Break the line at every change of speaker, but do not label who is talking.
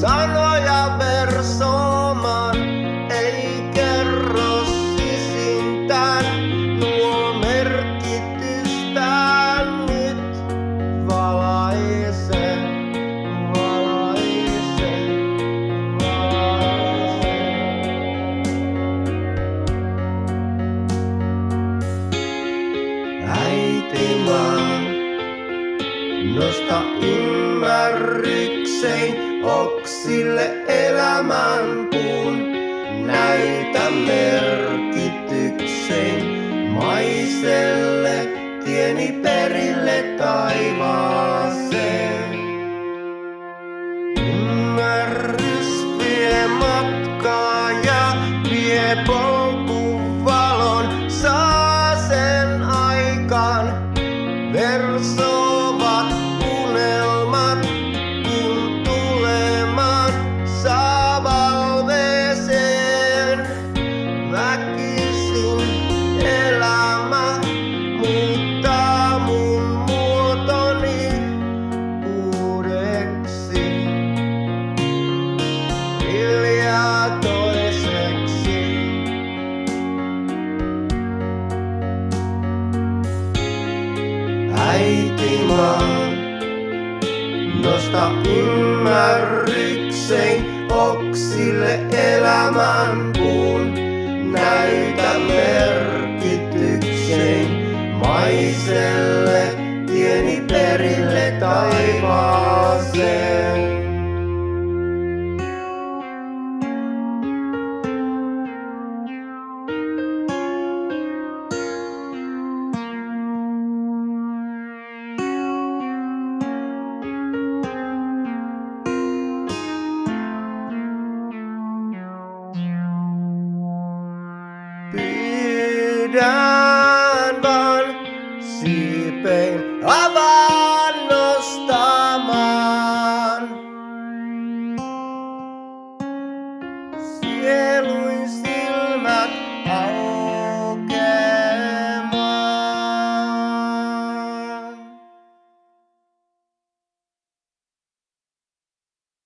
sun. usein oksille elämän puun. Näytä merkityksen maiselle tieni ymmärryksen, oksille elämää. deep pain. Bye bye.